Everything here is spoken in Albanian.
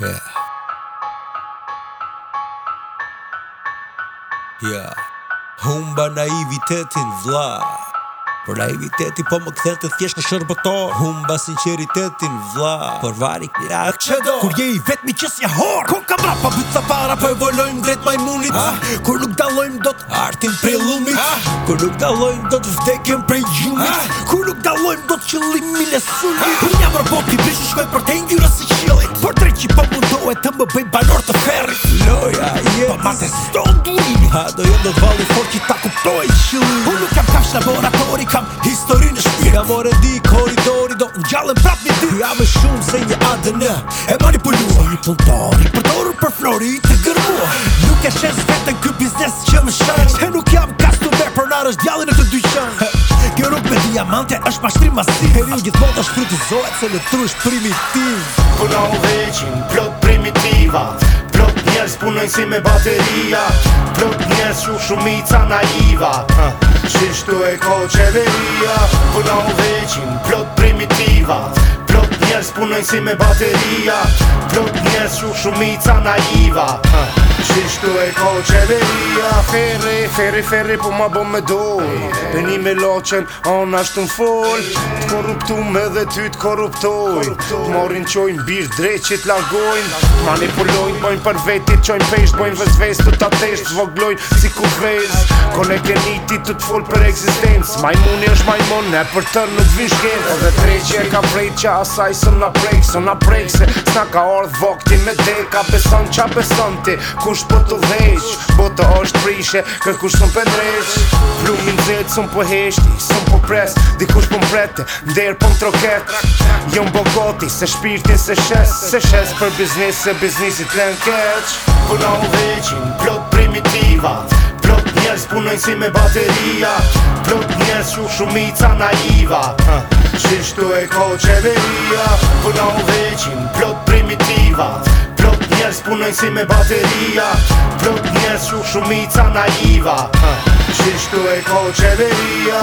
Yeah. Yeah. Humba naivitetin vla Por naiviteti po më këthet të thjesht në shërbëtor Humba sinceritetin vla Por vari këtë ratë që do Kur je i vetë mi qësja horë Kon ka mra pa bytë sa para Po evolojmë drejt majmunit ha? Kur nuk dalojmë do të artin prej lumit ha? Kur nuk dalojmë do të vdekem prej gjumit ha? Kur dalojmë do të qëllim mile sulli Unë jam roboti, bishë shkoj për te ngjyra si qëllit Por drejt që po mundohet të më bëjmë banor të ferri Loja, je Pa po, ma se stonë glim Ha, do jo do të vali for që ta kuptoj qëllit Unë nuk kam kafsh laboratori, kam histori në shpirt jam orë di, koridori, do në gjallën prap një dy jam e shumë se një ADN e manipuluar Një pëlltori, përdorur për flori i të gërmua Nuk e shes vetën kë nuk jam kastu me për nar është e t diamante është pashtrim masi Heri u gjithmon të shkryti se në është primitiv Puna po u veqin, plot primitiva Plot njerës punoj si me bateria Plot njerës shu shumica naiva Shishtu e ko qeveria Puna po u veqin, plot primitiva Plot njerës punoj si me bateria Plot njerës besu shumica naiva Qish tu e ka qeveria Ferre, ferre, ferre, po ma bo me dol Peni me loqen, anë ashtë në fol Të korruptum edhe ty të korruptoj Morin qojnë bir drejt që t'largojnë Manipulojnë, bojnë për vetit qojnë pesht Bojnë vëz të t'atesht, voglojnë si ku vez Kone niti të t'fol për eksistencë Majmuni është majmon, ne për tërë në t'vishkend Edhe treqje ka prejt që asaj së na prejk Së na prejk se s'na ka ardhë vokti me deka Beson qa beson ti Kush për po të veq Bota është prishe Kër kush sëm për dreq Plumin zet sëm për po heshti Sëm për po pres Dikush për mprete Nder për më troket Jom bogoti Se shpirtin se shes Se shes për biznis Se biznisit në keq Puna u veqin Plot primitiva Plot njerës punojnë si me bateria Plot njerës shumë shumica naiva Qështë të e ko qeveria Përna po u veqin plot primitiva Plot njerës punojnë si me bateria Plot njerës shumica naiva Qështë të e ko qeveria